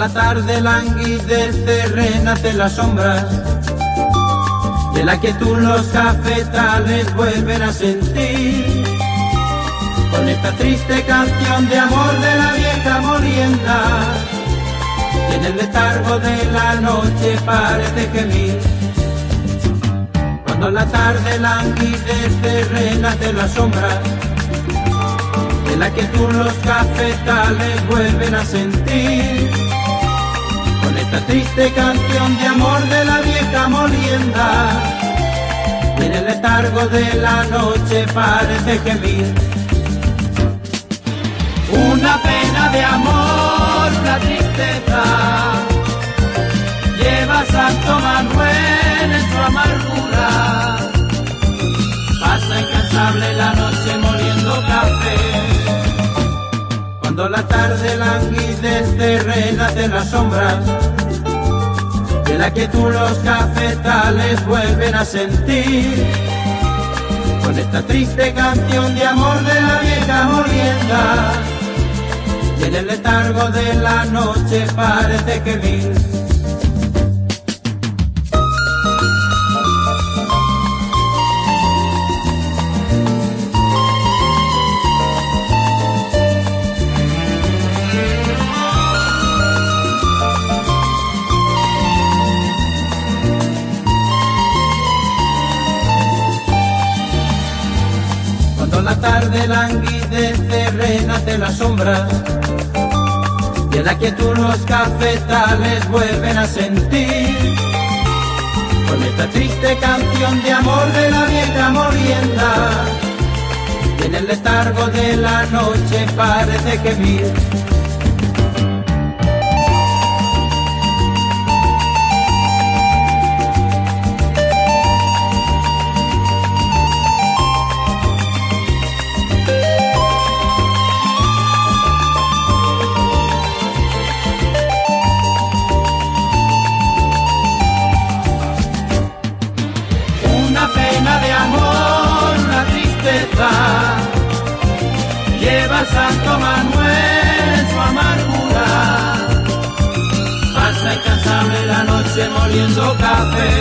la tarde languidece, renace las sombras, de la que tú los cafetales vuelven a sentir. Con esta triste canción de amor de la vieja molienda, y en el letargo de la noche parece gemir. Cuando la tarde languidece, renace las sombras, de la que tú los cafetales vuelven a sentir. Con esta triste canción de amor de la vieja molienda, y en el letargo de la noche parece gemir. Una pena de amor, una tristeza, Cuando la tarde languidece, renace las sombras, de la que tú los cafetales vuelven a sentir. Con esta triste canción de amor de la vieja molienda, y en el letargo de la noche parece que vi Cuando la tarde languidece, renace la sombra, y en la que tú los cafetales vuelven a sentir. Con esta triste canción de amor de la vieja molienda, y en el letargo de la noche parece que vi pena de amor, una tristeza. Lleva Santo Manuel su amargura. Pasa incansable la noche moliendo café.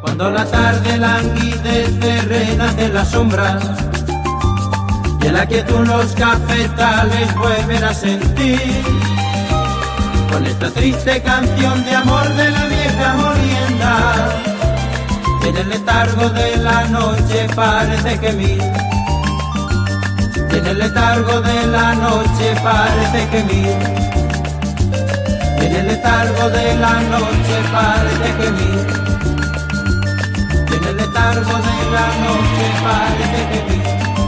Cuando la tarde languidece, renace las sombras. Y en la que tú los cafetales vuelven a sentir. Con esta triste canción de amor de la vieja molienda letargo de la noche parece que mí. En el letargo de la noche parece que mí. En el letargo de la noche parece que mí. En el letargo de la noche parece que mí.